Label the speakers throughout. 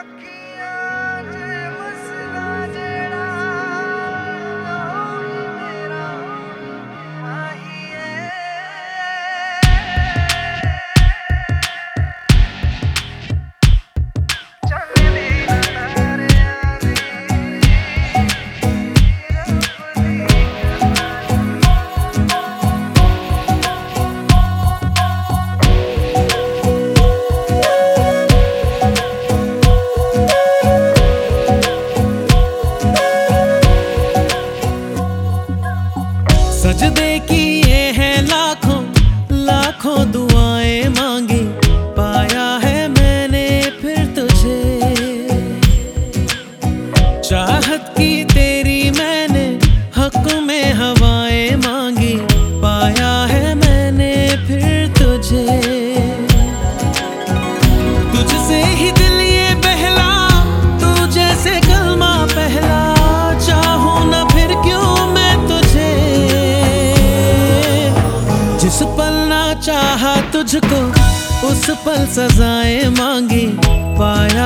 Speaker 1: I can't. सजदे की ये है लाखों लाखों दुआएँ मांगी। पाया है मैंने फिर तुझे। चाहत की तेरी मैंने, हक में हवाएँ मांगी। पाया है मैंने फिर तुझे। तुझको उस पल सजाएँ मांगी पाया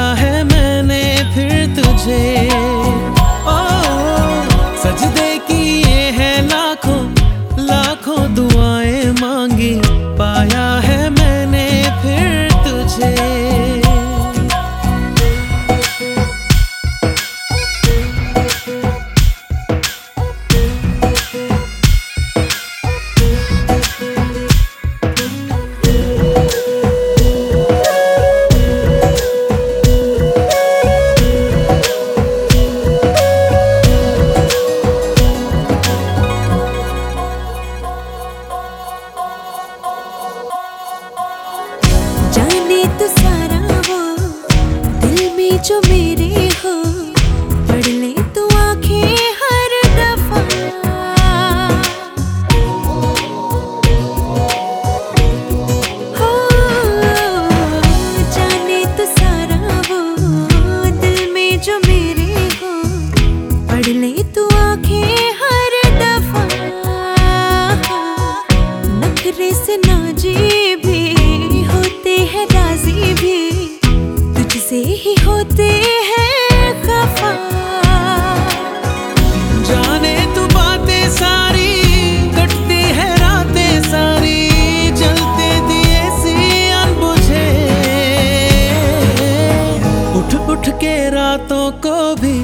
Speaker 1: रातों को भी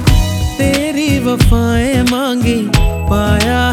Speaker 1: तेरी वफाएँ मांगी पाया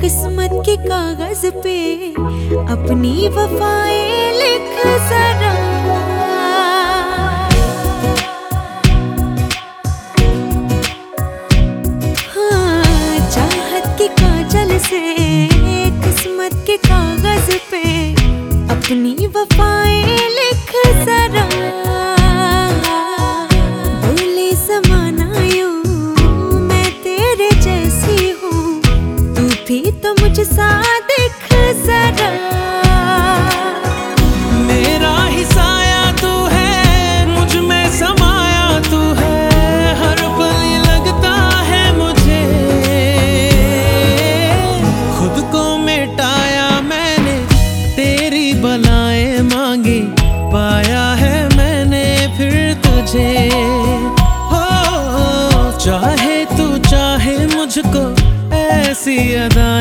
Speaker 2: किस्मत के कागज़ पे अपनी वफाएँ लिख जरा। हाँ चाहत के काजल से, किस्मत के कागज़ पे अपनी वफाएँ लिख जरा। तो मुझ सा दिख जरा।
Speaker 1: मेरा ही साया तू है, मुझमें समाया तू है। हर पल लगता है मुझे। खुद को मिटाया मैंने, तेरी बनाए मांगी। पाया है मैंने फिर तुझे। हो, चाहे तू चाहे मुझको ऐसी अदा